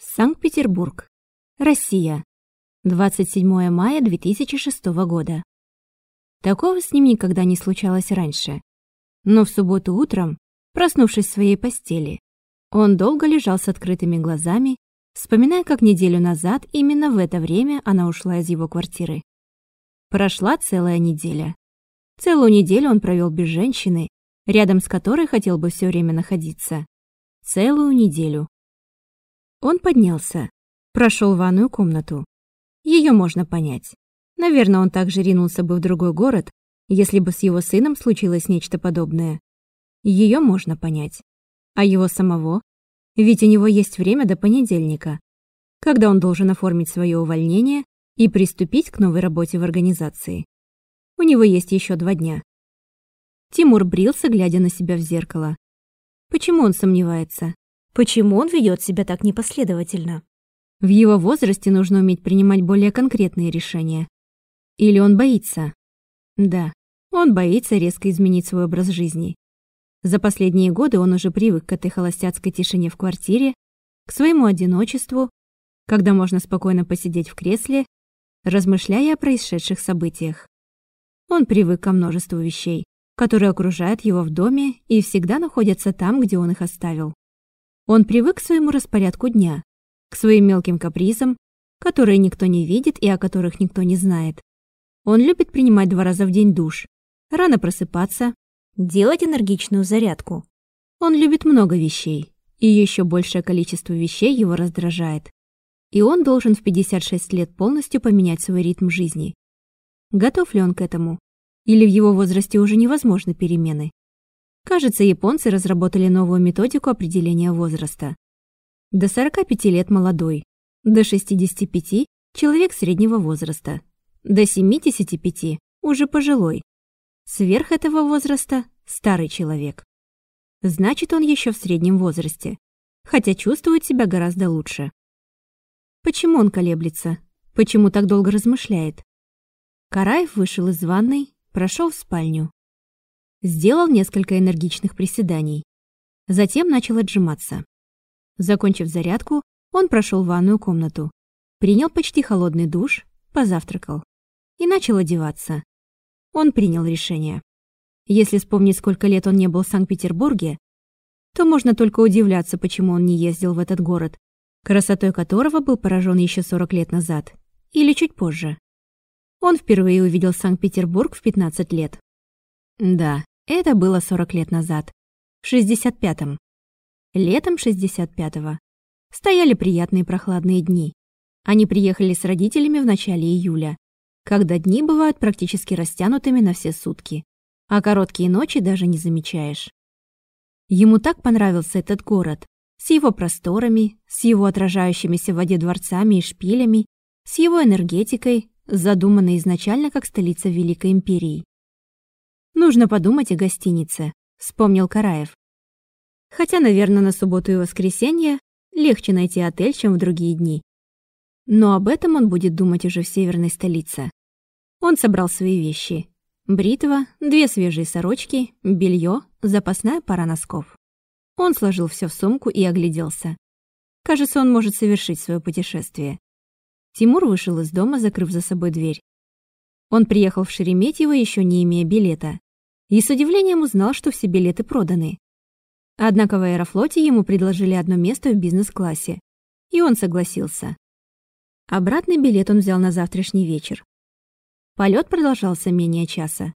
Санкт-Петербург. Россия. 27 мая 2006 года. Такого с ним никогда не случалось раньше. Но в субботу утром, проснувшись в своей постели, он долго лежал с открытыми глазами, вспоминая, как неделю назад именно в это время она ушла из его квартиры. Прошла целая неделя. Целую неделю он провел без женщины, рядом с которой хотел бы все время находиться. Целую неделю. Он поднялся, прошел ванную комнату. Ее можно понять. Наверное, он также ринулся бы в другой город, если бы с его сыном случилось нечто подобное. Ее можно понять. А его самого? Ведь у него есть время до понедельника, когда он должен оформить свое увольнение и приступить к новой работе в организации. У него есть еще два дня. Тимур брился, глядя на себя в зеркало. Почему он сомневается? Почему он ведет себя так непоследовательно? В его возрасте нужно уметь принимать более конкретные решения. Или он боится? Да, он боится резко изменить свой образ жизни. За последние годы он уже привык к этой холостяцкой тишине в квартире, к своему одиночеству, когда можно спокойно посидеть в кресле, размышляя о происшедших событиях. Он привык ко множеству вещей, которые окружают его в доме и всегда находятся там, где он их оставил. Он привык к своему распорядку дня, к своим мелким капризам, которые никто не видит и о которых никто не знает. Он любит принимать два раза в день душ, рано просыпаться, делать энергичную зарядку. Он любит много вещей, и еще большее количество вещей его раздражает. И он должен в 56 лет полностью поменять свой ритм жизни. Готов ли он к этому? Или в его возрасте уже невозможны перемены? Кажется, японцы разработали новую методику определения возраста. До 45 лет молодой, до 65 человек среднего возраста, до 75 уже пожилой. Сверх этого возраста старый человек. Значит, он еще в среднем возрасте, хотя чувствует себя гораздо лучше. Почему он колеблется? Почему так долго размышляет? Караев вышел из ванной, прошел в спальню. Сделал несколько энергичных приседаний. Затем начал отжиматься. Закончив зарядку, он прошел ванную комнату, принял почти холодный душ, позавтракал и начал одеваться. Он принял решение. Если вспомнить, сколько лет он не был в Санкт-Петербурге, то можно только удивляться, почему он не ездил в этот город, красотой которого был поражен еще 40 лет назад, или чуть позже. Он впервые увидел Санкт-Петербург в 15 лет. Да, это было 40 лет назад. В 65-м. Летом 65-го. Стояли приятные прохладные дни. Они приехали с родителями в начале июля, когда дни бывают практически растянутыми на все сутки, а короткие ночи даже не замечаешь. Ему так понравился этот город, с его просторами, с его отражающимися в воде дворцами и шпилями, с его энергетикой, задуманной изначально как столица Великой Империи. Нужно подумать о гостинице, вспомнил Караев. Хотя, наверное, на субботу и воскресенье легче найти отель, чем в другие дни. Но об этом он будет думать уже в северной столице. Он собрал свои вещи. Бритва, две свежие сорочки, белье, запасная пара носков. Он сложил все в сумку и огляделся. Кажется, он может совершить свое путешествие. Тимур вышел из дома, закрыв за собой дверь. Он приехал в Шереметьево, еще не имея билета и с удивлением узнал, что все билеты проданы. Однако в Аэрофлоте ему предложили одно место в бизнес-классе, и он согласился. Обратный билет он взял на завтрашний вечер. Полет продолжался менее часа.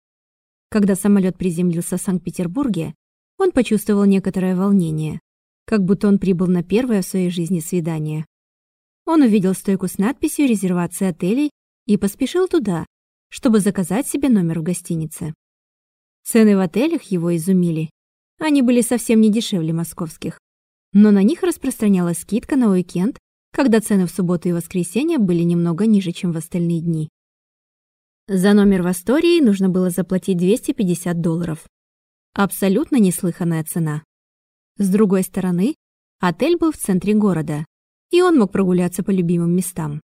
Когда самолет приземлился в Санкт-Петербурге, он почувствовал некоторое волнение, как будто он прибыл на первое в своей жизни свидание. Он увидел стойку с надписью «Резервация отелей» и поспешил туда, чтобы заказать себе номер в гостинице. Цены в отелях его изумили. Они были совсем не дешевле московских. Но на них распространялась скидка на уикенд, когда цены в субботу и воскресенье были немного ниже, чем в остальные дни. За номер в Астории нужно было заплатить 250 долларов. Абсолютно неслыханная цена. С другой стороны, отель был в центре города, и он мог прогуляться по любимым местам.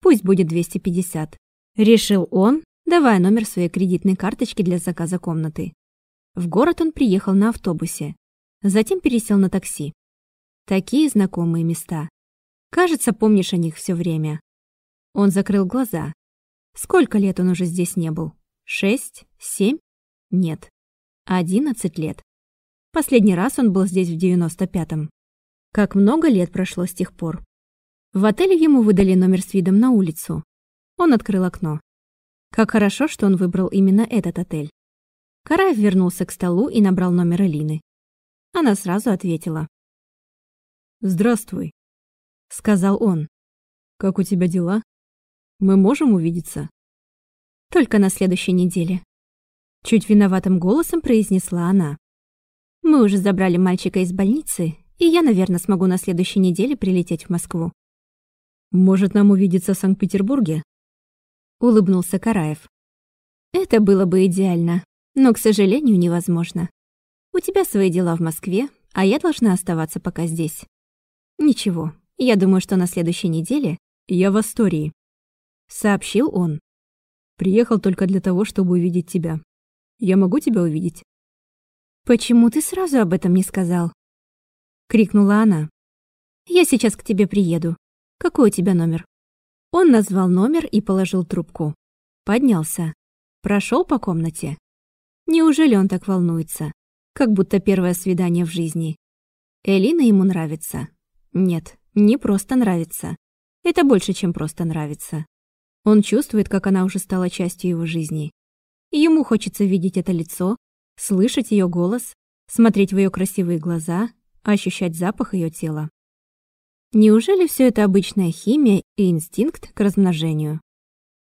Пусть будет 250. Решил он, давая номер своей кредитной карточки для заказа комнаты. В город он приехал на автобусе, затем пересел на такси. Такие знакомые места. Кажется, помнишь о них все время. Он закрыл глаза. Сколько лет он уже здесь не был? Шесть? Семь? Нет. Одиннадцать лет. Последний раз он был здесь в девяносто пятом. Как много лет прошло с тех пор. В отеле ему выдали номер с видом на улицу. Он открыл окно. Как хорошо, что он выбрал именно этот отель. Караев вернулся к столу и набрал номер Элины. Она сразу ответила. «Здравствуй», — сказал он. «Как у тебя дела? Мы можем увидеться?» «Только на следующей неделе». Чуть виноватым голосом произнесла она. «Мы уже забрали мальчика из больницы, и я, наверное, смогу на следующей неделе прилететь в Москву». «Может, нам увидеться в Санкт-Петербурге?» Улыбнулся Караев. «Это было бы идеально, но, к сожалению, невозможно. У тебя свои дела в Москве, а я должна оставаться пока здесь. Ничего, я думаю, что на следующей неделе я в Астории», — сообщил он. «Приехал только для того, чтобы увидеть тебя. Я могу тебя увидеть?» «Почему ты сразу об этом не сказал?» — крикнула она. «Я сейчас к тебе приеду. Какой у тебя номер?» Он назвал номер и положил трубку. Поднялся. Прошел по комнате. Неужели он так волнуется? Как будто первое свидание в жизни. Элина ему нравится. Нет, не просто нравится. Это больше, чем просто нравится. Он чувствует, как она уже стала частью его жизни. Ему хочется видеть это лицо, слышать ее голос, смотреть в ее красивые глаза, ощущать запах ее тела. Неужели все это обычная химия и инстинкт к размножению?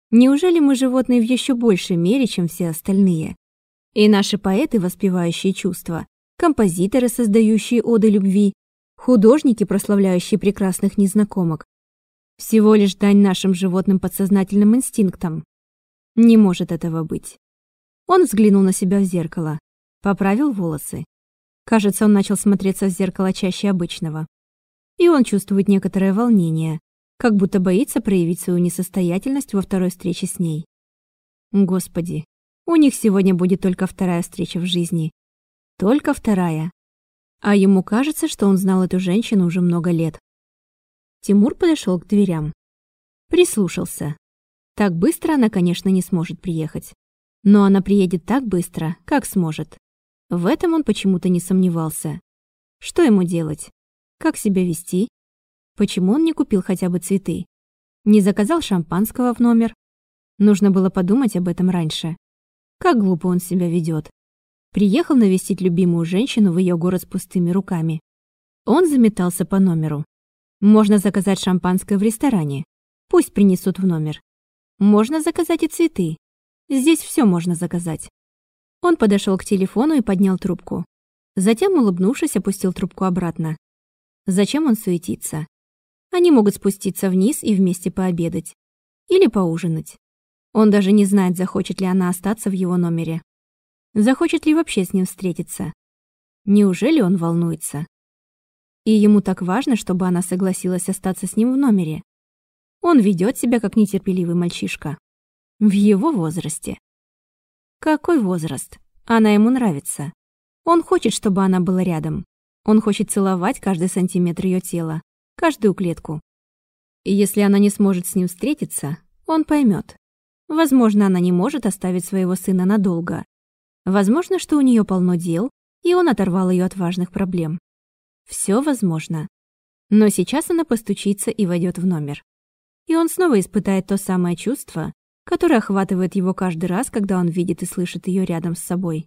Неужели мы животные в еще большей мере, чем все остальные? И наши поэты, воспевающие чувства, композиторы, создающие оды любви, художники, прославляющие прекрасных незнакомок, всего лишь дань нашим животным подсознательным инстинктам. Не может этого быть. Он взглянул на себя в зеркало, поправил волосы. Кажется, он начал смотреться в зеркало чаще обычного и он чувствует некоторое волнение, как будто боится проявить свою несостоятельность во второй встрече с ней. Господи, у них сегодня будет только вторая встреча в жизни. Только вторая. А ему кажется, что он знал эту женщину уже много лет. Тимур подошел к дверям. Прислушался. Так быстро она, конечно, не сможет приехать. Но она приедет так быстро, как сможет. В этом он почему-то не сомневался. Что ему делать? Как себя вести? Почему он не купил хотя бы цветы? Не заказал шампанского в номер? Нужно было подумать об этом раньше. Как глупо он себя ведет. Приехал навестить любимую женщину в ее город с пустыми руками. Он заметался по номеру. Можно заказать шампанское в ресторане. Пусть принесут в номер. Можно заказать и цветы. Здесь все можно заказать. Он подошел к телефону и поднял трубку. Затем, улыбнувшись, опустил трубку обратно. Зачем он суетится? Они могут спуститься вниз и вместе пообедать. Или поужинать. Он даже не знает, захочет ли она остаться в его номере. Захочет ли вообще с ним встретиться. Неужели он волнуется? И ему так важно, чтобы она согласилась остаться с ним в номере. Он ведет себя как нетерпеливый мальчишка. В его возрасте. Какой возраст? Она ему нравится. Он хочет, чтобы она была рядом. Он хочет целовать каждый сантиметр ее тела, каждую клетку. И если она не сможет с ним встретиться, он поймет. Возможно, она не может оставить своего сына надолго. Возможно, что у нее полно дел, и он оторвал ее от важных проблем. Все возможно. Но сейчас она постучится и войдет в номер. И он снова испытает то самое чувство, которое охватывает его каждый раз, когда он видит и слышит ее рядом с собой.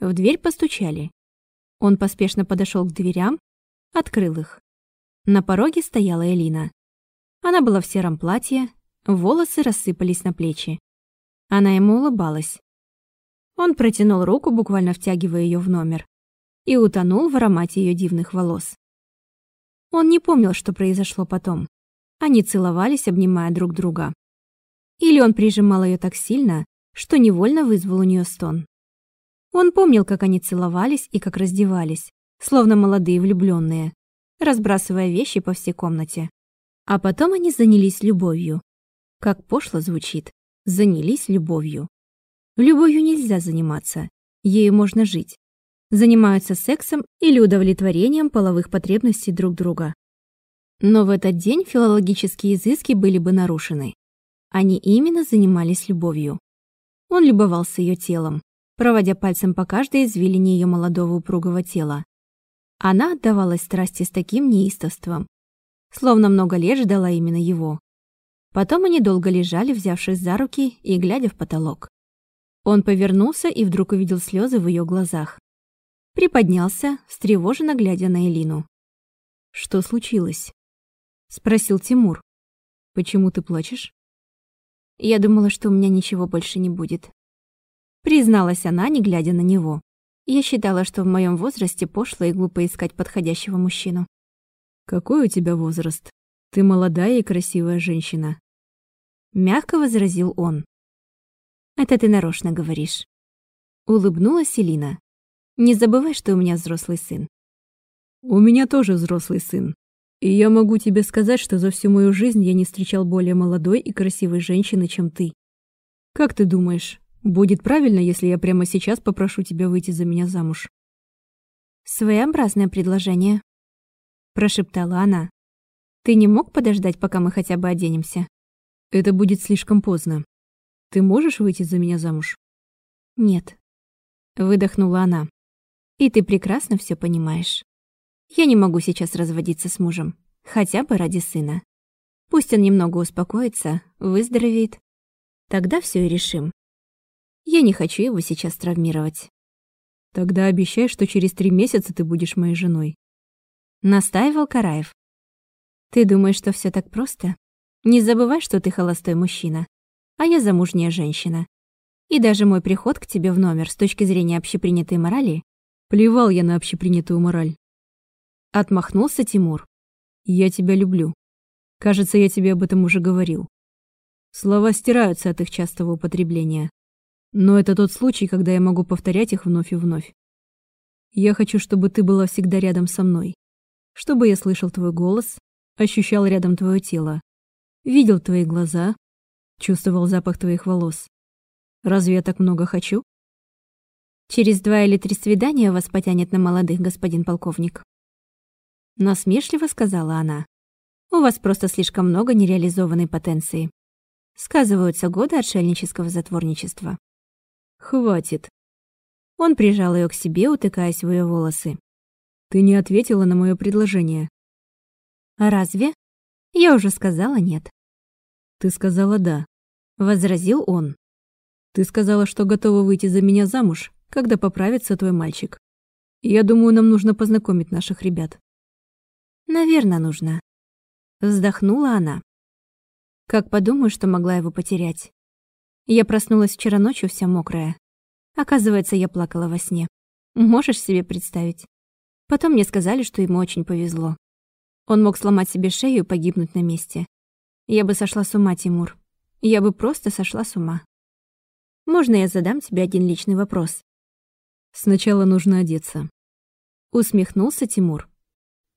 В дверь постучали. Он поспешно подошел к дверям, открыл их. На пороге стояла Элина. Она была в сером платье, волосы рассыпались на плечи. Она ему улыбалась. Он протянул руку, буквально втягивая ее в номер, и утонул в аромате ее дивных волос. Он не помнил, что произошло потом. Они целовались, обнимая друг друга. Или он прижимал ее так сильно, что невольно вызвал у нее стон. Он помнил, как они целовались и как раздевались, словно молодые влюбленные, разбрасывая вещи по всей комнате. А потом они занялись любовью. Как пошло звучит. Занялись любовью. Любовью нельзя заниматься. Ею можно жить. Занимаются сексом или удовлетворением половых потребностей друг друга. Но в этот день филологические изыски были бы нарушены. Они именно занимались любовью. Он любовался ее телом, проводя пальцем по каждой извилине ее молодого упругого тела. Она отдавалась страсти с таким неистовством, словно много лет ждала именно его. Потом они долго лежали, взявшись за руки и глядя в потолок. Он повернулся и вдруг увидел слезы в ее глазах. Приподнялся, встревоженно глядя на Элину. «Что случилось?» — спросил Тимур. «Почему ты плачешь?» «Я думала, что у меня ничего больше не будет». Призналась она, не глядя на него. Я считала, что в моем возрасте пошло и глупо искать подходящего мужчину. «Какой у тебя возраст? Ты молодая и красивая женщина». Мягко возразил он. «Это ты нарочно говоришь». Улыбнулась Селина. «Не забывай, что у меня взрослый сын». «У меня тоже взрослый сын. И я могу тебе сказать, что за всю мою жизнь я не встречал более молодой и красивой женщины, чем ты. Как ты думаешь, будет правильно, если я прямо сейчас попрошу тебя выйти за меня замуж?» «Своеобразное предложение», — прошептала она. «Ты не мог подождать, пока мы хотя бы оденемся?» «Это будет слишком поздно. Ты можешь выйти за меня замуж?» «Нет», — выдохнула она. «И ты прекрасно все понимаешь». Я не могу сейчас разводиться с мужем, хотя бы ради сына. Пусть он немного успокоится, выздоровеет. Тогда все и решим. Я не хочу его сейчас травмировать. Тогда обещай, что через три месяца ты будешь моей женой. Настаивал Караев. Ты думаешь, что все так просто? Не забывай, что ты холостой мужчина, а я замужняя женщина. И даже мой приход к тебе в номер с точки зрения общепринятой морали... Плевал я на общепринятую мораль. Отмахнулся Тимур. «Я тебя люблю. Кажется, я тебе об этом уже говорил. Слова стираются от их частого употребления. Но это тот случай, когда я могу повторять их вновь и вновь. Я хочу, чтобы ты была всегда рядом со мной. Чтобы я слышал твой голос, ощущал рядом твое тело, видел твои глаза, чувствовал запах твоих волос. Разве я так много хочу? Через два или три свидания вас потянет на молодых, господин полковник. Насмешливо сказала она. «У вас просто слишком много нереализованной потенции. Сказываются годы отшельнического затворничества». «Хватит». Он прижал ее к себе, утыкаясь в ее волосы. «Ты не ответила на мое предложение». «А разве?» Я уже сказала нет. «Ты сказала да», — возразил он. «Ты сказала, что готова выйти за меня замуж, когда поправится твой мальчик. Я думаю, нам нужно познакомить наших ребят». Наверное, нужно. Вздохнула она. Как подумаю, что могла его потерять. Я проснулась вчера ночью вся мокрая. Оказывается, я плакала во сне. Можешь себе представить? Потом мне сказали, что ему очень повезло. Он мог сломать себе шею и погибнуть на месте. Я бы сошла с ума, Тимур. Я бы просто сошла с ума. Можно я задам тебе один личный вопрос? Сначала нужно одеться. Усмехнулся Тимур.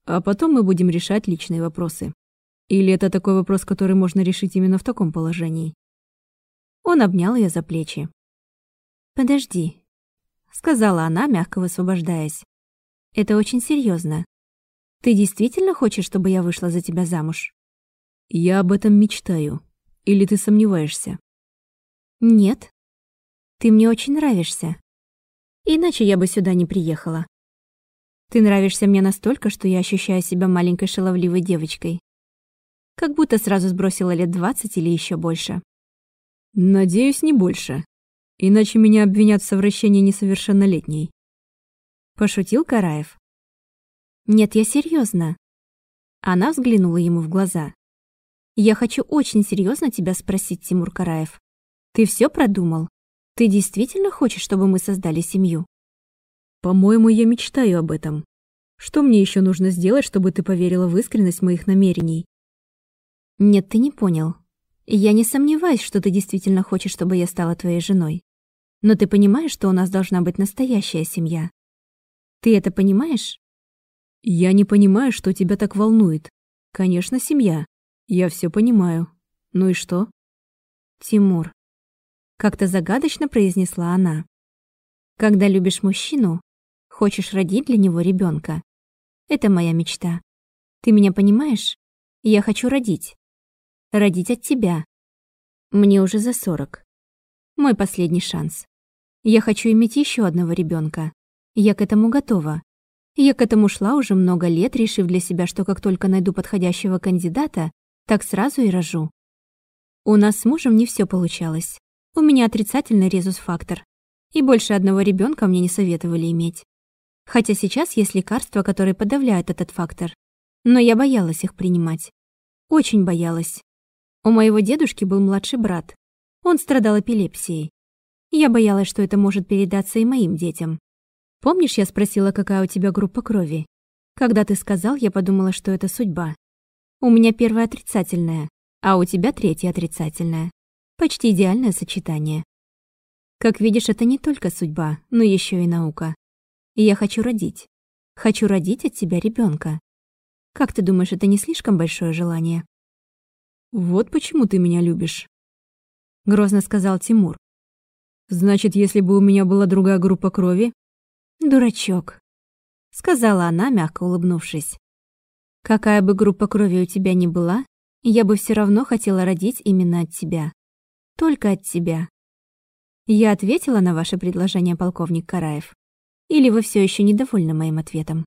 А потом мы будем решать личные вопросы. Или это такой вопрос, который можно решить именно в таком положении? Он обнял ее за плечи. «Подожди», — сказала она, мягко высвобождаясь. «Это очень серьезно. Ты действительно хочешь, чтобы я вышла за тебя замуж?» «Я об этом мечтаю. Или ты сомневаешься?» «Нет. Ты мне очень нравишься. Иначе я бы сюда не приехала. Ты нравишься мне настолько, что я ощущаю себя маленькой шаловливой девочкой. Как будто сразу сбросила лет двадцать или еще больше. Надеюсь, не больше. Иначе меня обвинят в совращении несовершеннолетней. Пошутил Караев. Нет, я серьезно. Она взглянула ему в глаза. Я хочу очень серьезно тебя спросить, Тимур Караев. Ты все продумал? Ты действительно хочешь, чтобы мы создали семью? По-моему, я мечтаю об этом. Что мне еще нужно сделать, чтобы ты поверила в искренность моих намерений? Нет, ты не понял. Я не сомневаюсь, что ты действительно хочешь, чтобы я стала твоей женой. Но ты понимаешь, что у нас должна быть настоящая семья. Ты это понимаешь? Я не понимаю, что тебя так волнует. Конечно, семья. Я все понимаю. Ну и что? Тимур. Как-то загадочно произнесла она. Когда любишь мужчину, Хочешь родить для него ребенка? Это моя мечта. Ты меня понимаешь? Я хочу родить. Родить от тебя. Мне уже за сорок. Мой последний шанс. Я хочу иметь еще одного ребенка. Я к этому готова. Я к этому шла уже много лет, решив для себя, что как только найду подходящего кандидата, так сразу и рожу. У нас с мужем не все получалось. У меня отрицательный резус-фактор. И больше одного ребенка мне не советовали иметь. Хотя сейчас есть лекарства, которые подавляют этот фактор. Но я боялась их принимать. Очень боялась. У моего дедушки был младший брат. Он страдал эпилепсией. Я боялась, что это может передаться и моим детям. Помнишь, я спросила, какая у тебя группа крови? Когда ты сказал, я подумала, что это судьба. У меня первая отрицательная, а у тебя третья отрицательная. Почти идеальное сочетание. Как видишь, это не только судьба, но еще и наука. И я хочу родить. Хочу родить от тебя ребенка. Как ты думаешь, это не слишком большое желание? «Вот почему ты меня любишь», — грозно сказал Тимур. «Значит, если бы у меня была другая группа крови...» «Дурачок», — сказала она, мягко улыбнувшись. «Какая бы группа крови у тебя ни была, я бы все равно хотела родить именно от тебя. Только от тебя». Я ответила на ваше предложение, полковник Караев. Или вы все еще недовольны моим ответом?